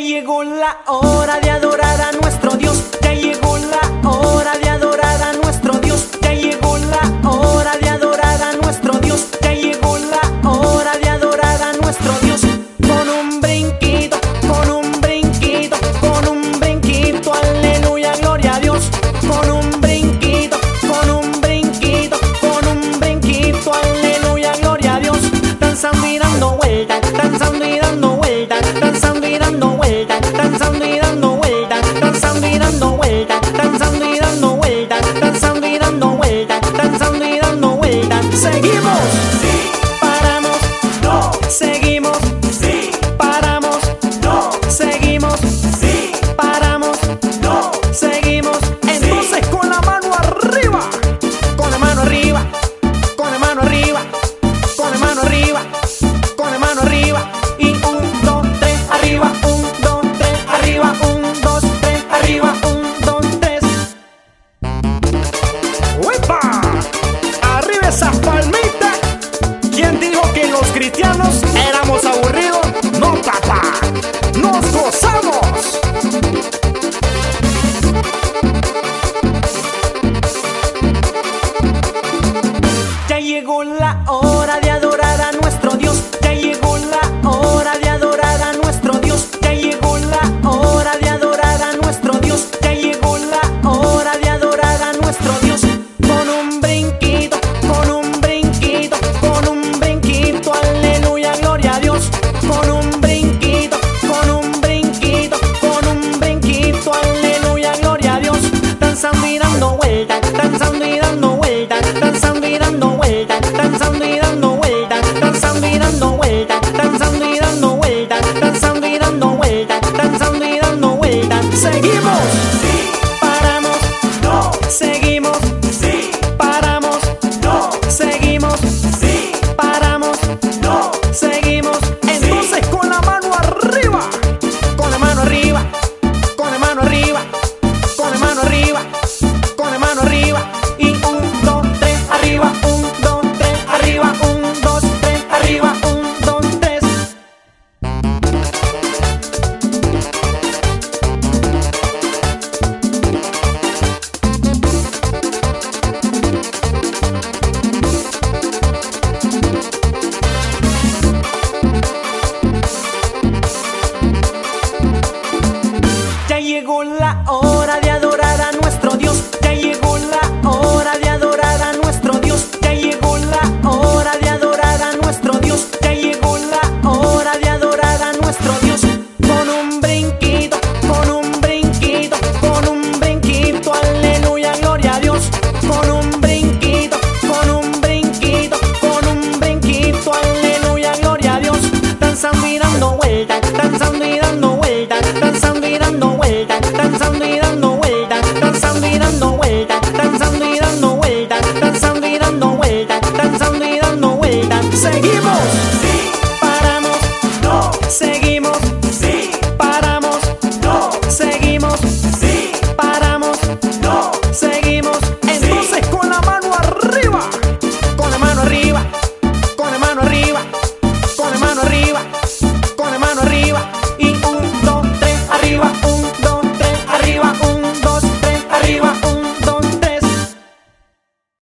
llegó la hora de adorar a nuestro Dios. Ya llegó la hora de adorar a nuestro Dios. Ya llegó la hora de adorar a nuestro Dios. Ya llegó la hora de adorar a nuestro Dios. Con un brinquito, con un brinquito, con un brinquito. Aleluya, gloria a Dios. Con un brinquito, con un brinquito, con un brinquito. Aleluya, gloria a Dios. Danza, mira. Éramos están mirando vueltas.